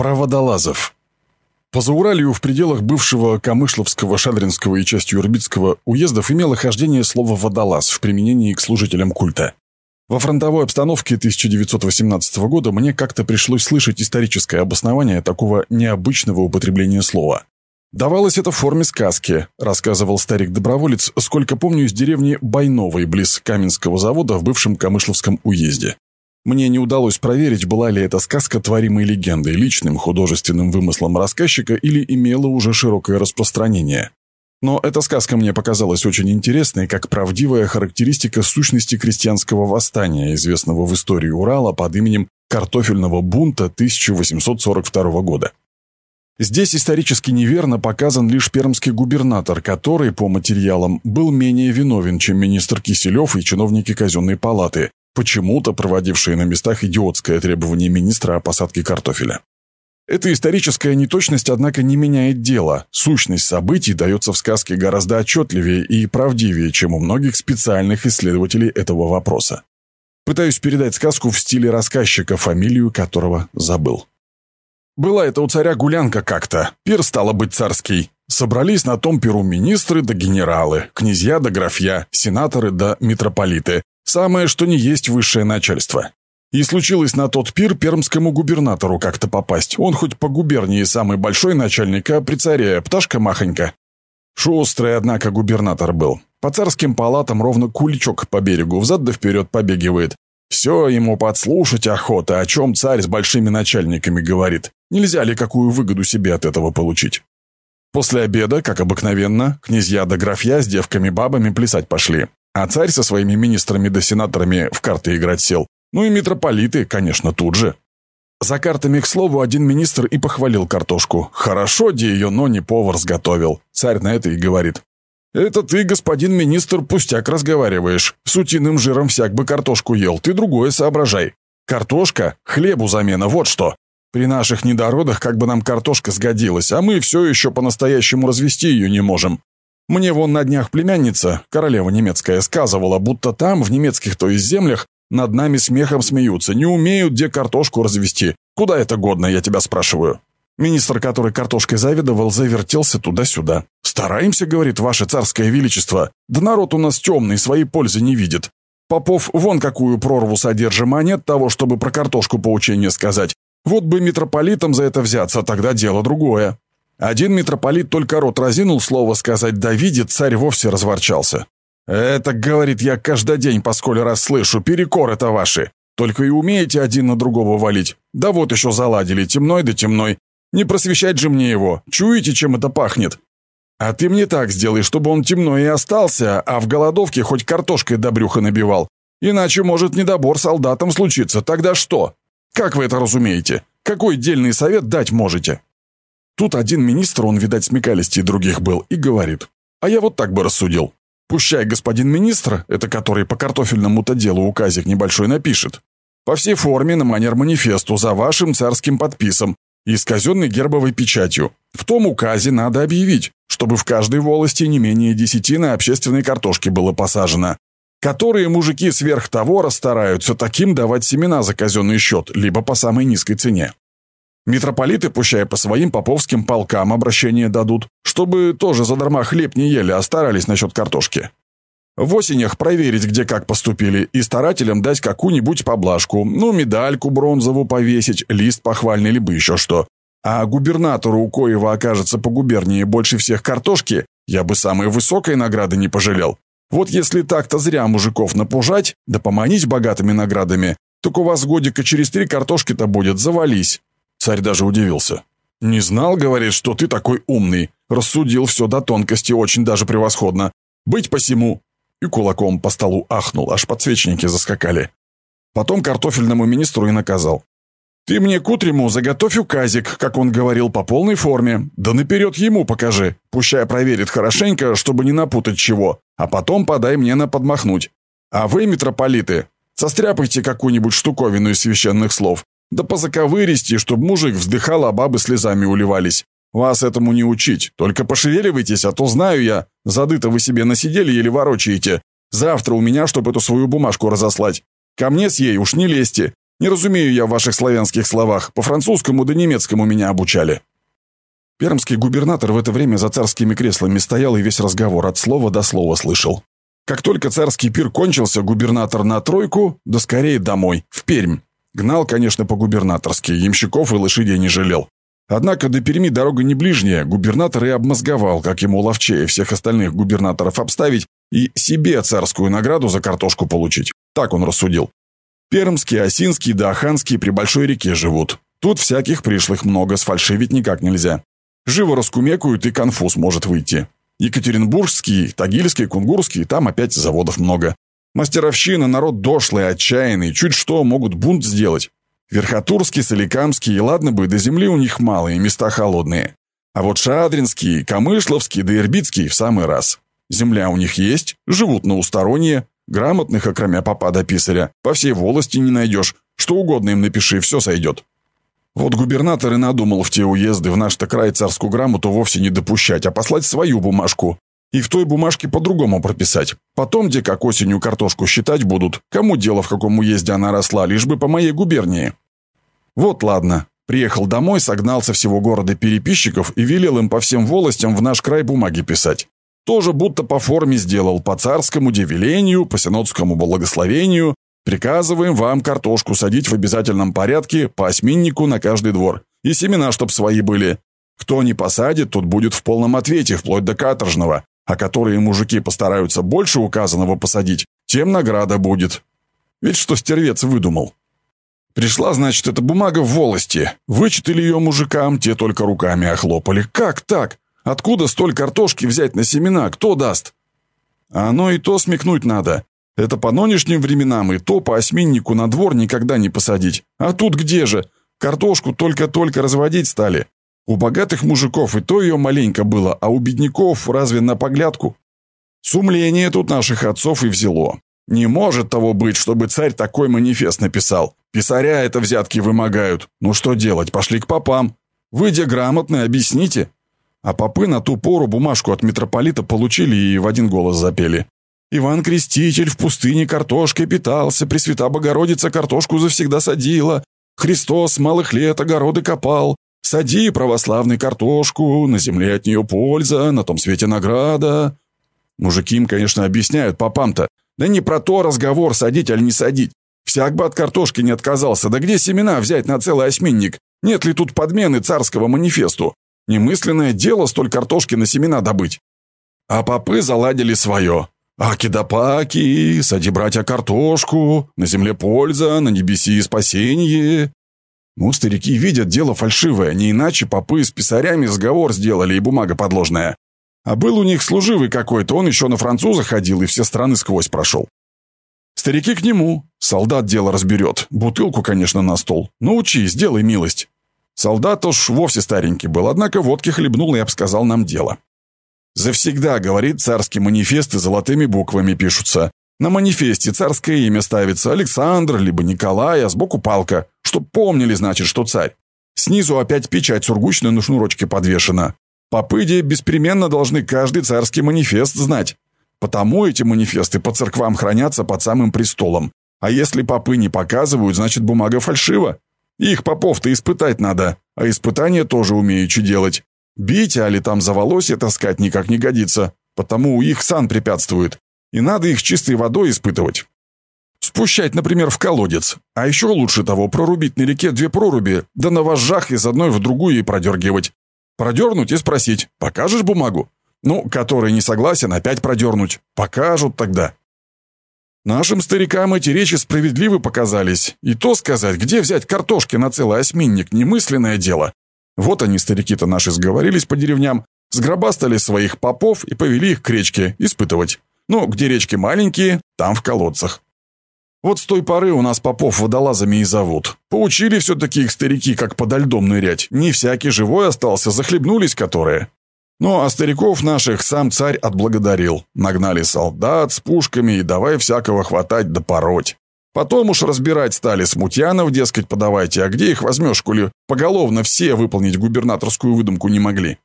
Про водолазов. По Зауралью в пределах бывшего Камышловского, Шадринского и частью Ирбитского уездов имело хождение слово «водолаз» в применении к служителям культа. Во фронтовой обстановке 1918 года мне как-то пришлось слышать историческое обоснование такого необычного употребления слова. Давалось это в форме сказки, рассказывал старик-доброволец, сколько помню из деревни Байновой, близ Каменского завода в бывшем Камышловском уезде. Мне не удалось проверить, была ли эта сказка творимой легендой, личным художественным вымыслом рассказчика или имела уже широкое распространение. Но эта сказка мне показалась очень интересной, как правдивая характеристика сущности крестьянского восстания, известного в истории Урала под именем «Картофельного бунта» 1842 года. Здесь исторически неверно показан лишь пермский губернатор, который, по материалам, был менее виновен, чем министр Киселев и чиновники казенной палаты, почему-то проводившие на местах идиотское требование министра о посадке картофеля. Эта историческая неточность, однако, не меняет дело. Сущность событий дается в сказке гораздо отчетливее и правдивее, чем у многих специальных исследователей этого вопроса. Пытаюсь передать сказку в стиле рассказчика, фамилию которого забыл. Была это у царя гулянка как-то. Пир стало быть царский. Собрались на том пиру министры да генералы, князья да графья, сенаторы да митрополиты, Самое, что не есть высшее начальство. И случилось на тот пир пермскому губернатору как-то попасть. Он хоть по губернии самый большой начальник, а при царе пташка махонька. Шустрый, однако, губернатор был. По царским палатам ровно куличок по берегу взад да вперед побегивает. Все ему подслушать охота, о чем царь с большими начальниками говорит. Нельзя ли какую выгоду себе от этого получить? После обеда, как обыкновенно, князья да графья с девками-бабами плясать пошли. А царь со своими министрами да сенаторами в карты играть сел. Ну и митрополиты, конечно, тут же. За картами, к слову, один министр и похвалил картошку. Хорошо, где ее, но не повар сготовил. Царь на это и говорит. «Это ты, господин министр, пустяк разговариваешь. С утиным жиром всяк бы картошку ел, ты другое соображай. Картошка – хлебу замена, вот что. При наших недородах как бы нам картошка сгодилась, а мы все еще по-настоящему развести ее не можем. Мне вон на днях племянница, королева немецкая, сказывала, будто там, в немецких, то есть землях, над нами смехом смеются, не умеют где картошку развести. Куда это годно, я тебя спрашиваю?» Министр, который картошкой завидовал, завертелся туда-сюда. «Стараемся, — говорит ваше царское величество, — да народ у нас темный, своей пользы не видит. Попов вон какую прорву содержим, а нет того, чтобы про картошку поучение сказать. Вот бы митрополитом за это взяться, тогда дело другое». Один митрополит только рот разинул слово сказать «да видит», царь вовсе разворчался. «Это, — говорит, — я каждый день по сколь раз слышу, перекор это ваши. Только и умеете один на другого валить. Да вот еще заладили, темной да темной. Не просвещать же мне его. Чуете, чем это пахнет? А ты мне так сделай, чтобы он темной и остался, а в голодовке хоть картошкой до брюха набивал. Иначе может недобор солдатам случиться. Тогда что? Как вы это разумеете? Какой дельный совет дать можете?» Тут один министр, он, видать, смекалистей других был, и говорит. А я вот так бы рассудил. Пущай господин министр, это который по картофельному-то делу указик небольшой напишет. По всей форме на манер манифесту за вашим царским подписом и с казенной гербовой печатью. В том указе надо объявить, чтобы в каждой волости не менее десяти на общественной картошке было посажено. Которые мужики сверх того расстараются таким давать семена за казенный счет, либо по самой низкой цене. Митрополиты, пущая по своим поповским полкам обращение дадут, чтобы тоже задарма хлеб не ели, а старались насчет картошки. В осенях проверить, где как поступили, и старателям дать какую-нибудь поблажку, ну, медальку бронзовую повесить, лист похвальный, либо еще что. А губернатору, у коего окажется по губернии больше всех картошки, я бы самой высокой награды не пожалел. Вот если так-то зря мужиков напужать, да поманить богатыми наградами, так у вас годика через три картошки-то будет, завались. Царь даже удивился. «Не знал, говорит, что ты такой умный. Рассудил все до тонкости очень даже превосходно. Быть посему». И кулаком по столу ахнул, аж подсвечники заскакали. Потом картофельному министру и наказал. «Ты мне к утрему заготовь указик, как он говорил, по полной форме. Да наперед ему покажи. Пущай проверит хорошенько, чтобы не напутать чего. А потом подай мне на подмахнуть. А вы, митрополиты, состряпайте какую-нибудь штуковину из священных слов. Да по заковыристи, чтоб мужик вздыхал, а бабы слезами уливались. Вас этому не учить. Только пошевеливайтесь, а то знаю я. Зады-то вы себе насидели или ворочаете. Завтра у меня, чтобы эту свою бумажку разослать. Ко мне с ей уж не лезьте. Не разумею я в ваших славянских словах. По-французскому да немецкому меня обучали». Пермский губернатор в это время за царскими креслами стоял и весь разговор от слова до слова слышал. Как только царский пир кончился, губернатор на тройку, да скорее домой, в Пермь. Гнал, конечно, по-губернаторски, ямщиков и лошадей не жалел. Однако до Перми дорога не ближняя, губернатор и обмозговал, как ему ловчее всех остальных губернаторов обставить и себе царскую награду за картошку получить. Так он рассудил. Пермские, Осинские да Аханские при большой реке живут. Тут всяких пришлых много, сфальшивить никак нельзя. Живо раскумекают, и конфуз может выйти. Екатеринбургский, Тагильский, Кунгурский, там опять заводов много. Мастеровщина, народ дошлый, отчаянный, чуть что могут бунт сделать. Верхотурский, Соликамский, и ладно бы, до земли у них мало, и места холодные. А вот Шадринский, Камышловский да Ирбитский в самый раз. Земля у них есть, живут на усторонние, грамотных, окромя попа до писаря, по всей волости не найдешь, что угодно им напиши, все сойдет. Вот губернатор и надумал в те уезды в наш-то край царскую грамоту вовсе не допущать, а послать свою бумажку. И в той бумажке по-другому прописать. Потом, где как осенью картошку считать будут, кому дело в каком уезде она росла, лишь бы по моей губернии. Вот ладно. Приехал домой, согнал со всего города переписчиков и велел им по всем волостям в наш край бумаги писать. Тоже будто по форме сделал, по царскому девелению, по синодскому благословению, Приказываем вам картошку садить в обязательном порядке по осьминнику на каждый двор. И семена, чтоб свои были. Кто не посадит, тот будет в полном ответе, вплоть до каторжного. А которые мужики постараются больше указанного посадить, тем награда будет. Ведь что стервец выдумал. Пришла, значит, эта бумага в волости. Вычитали ее мужикам, те только руками охлопали. Как так? Откуда столь картошки взять на семена? Кто даст? А оно и то смекнуть надо. Это по нынешним временам и то по осьминнику на двор никогда не посадить. А тут где же? Картошку только-только разводить стали. У богатых мужиков и то ее маленько было, а у бедняков разве на поглядку? Сумление тут наших отцов и взяло. Не может того быть, чтобы царь такой манифест написал. Писаря это взятки вымогают. Ну что делать, пошли к попам. Выйдя грамотно, объясните. А попы на ту пору бумажку от митрополита получили и в один голос запели. Иван Креститель в пустыне картошкой питался, Пресвята Богородица картошку завсегда садила, Христос малых лет огороды копал, Сади, православный, картошку, на земле от нее польза, на том свете награда. Мужики им, конечно, объясняют попам-то. Да не про то разговор, садить аль не садить. Всяк бы от картошки не отказался. Да где семена взять на целый осьминник? Нет ли тут подмены царского манифесту? Немысленное дело столь картошки на семена добыть. А попы заладили свое. Аки-да-паки, сади, братья, картошку, на земле польза, на небеси спасение. Ну, старики видят дело фальшивое, не иначе попы с писарями сговор сделали и бумага подложная. А был у них служивый какой-то, он еще на француза ходил и все страны сквозь прошел. Старики к нему. Солдат дело разберет. Бутылку, конечно, на стол. Научи, сделай милость. Солдат уж вовсе старенький был, однако водки хлебнул и обсказал нам дело. Завсегда, говорит, царские манифесты золотыми буквами пишутся. На манифесте царское имя ставится Александр, либо Николай, а сбоку палка. Чтоб помнили, значит, что царь. Снизу опять печать сургучная на шнурочке подвешена. Попыди беспременно должны каждый царский манифест знать. Потому эти манифесты по церквам хранятся под самым престолом. А если попы не показывают, значит бумага фальшива. Их попов-то испытать надо, а испытания тоже умеючи делать. Бить, али там за волосье таскать никак не годится, потому их сан препятствует, и надо их чистой водой испытывать. Спущать, например, в колодец, а еще лучше того прорубить на реке две проруби, да на вожжах из одной в другую и продергивать. Продернуть и спросить, покажешь бумагу? Ну, который не согласен, опять продернуть. Покажут тогда. Нашим старикам эти речи справедливы показались. И то сказать, где взять картошки на целый осьминник, немысленное дело. Вот они, старики-то наши, сговорились по деревням, сгробастали своих попов и повели их к речке испытывать. Ну, где речки маленькие, там в колодцах. Вот с той поры у нас попов водолазами и зовут. Поучили все-таки их старики, как подо льдом нырять. Не всякий живой остался, захлебнулись которые. Ну, а стариков наших сам царь отблагодарил. Нагнали солдат с пушками и давай всякого хватать да пороть. Потом уж разбирать стали смутьянов, дескать, подавайте, а где их возьмешь, коли поголовно все выполнить губернаторскую выдумку не могли.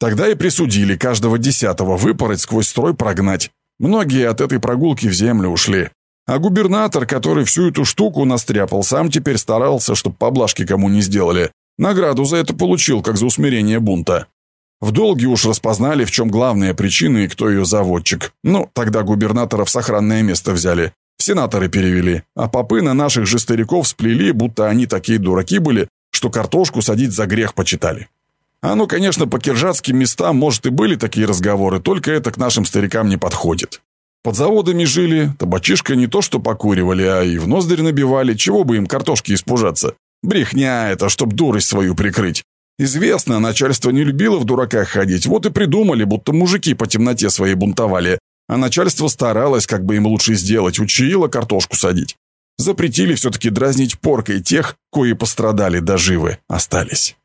Тогда и присудили каждого десятого выпороть сквозь строй прогнать. Многие от этой прогулки в землю ушли. А губернатор, который всю эту штуку настряпал, сам теперь старался, чтобы поблажки кому не сделали. Награду за это получил, как за усмирение бунта. В долге уж распознали, в чем главная причина и кто ее заводчик. Ну, тогда губернатора в сохранное место взяли. Сенаторы перевели. А попы на наших же стариков сплели, будто они такие дураки были, что картошку садить за грех почитали. А ну, конечно, по киржатским местам, может, и были такие разговоры, только это к нашим старикам не подходит. Под заводами жили, табачишка не то что покуривали, а и в ноздри набивали, чего бы им картошки испужаться. Брехня это, чтоб дурость свою прикрыть. Известно, начальство не любило в дураках ходить, вот и придумали, будто мужики по темноте своей бунтовали. А начальство старалось, как бы им лучше сделать, учило картошку садить. Запретили все-таки дразнить поркой тех, кои пострадали до живы остались.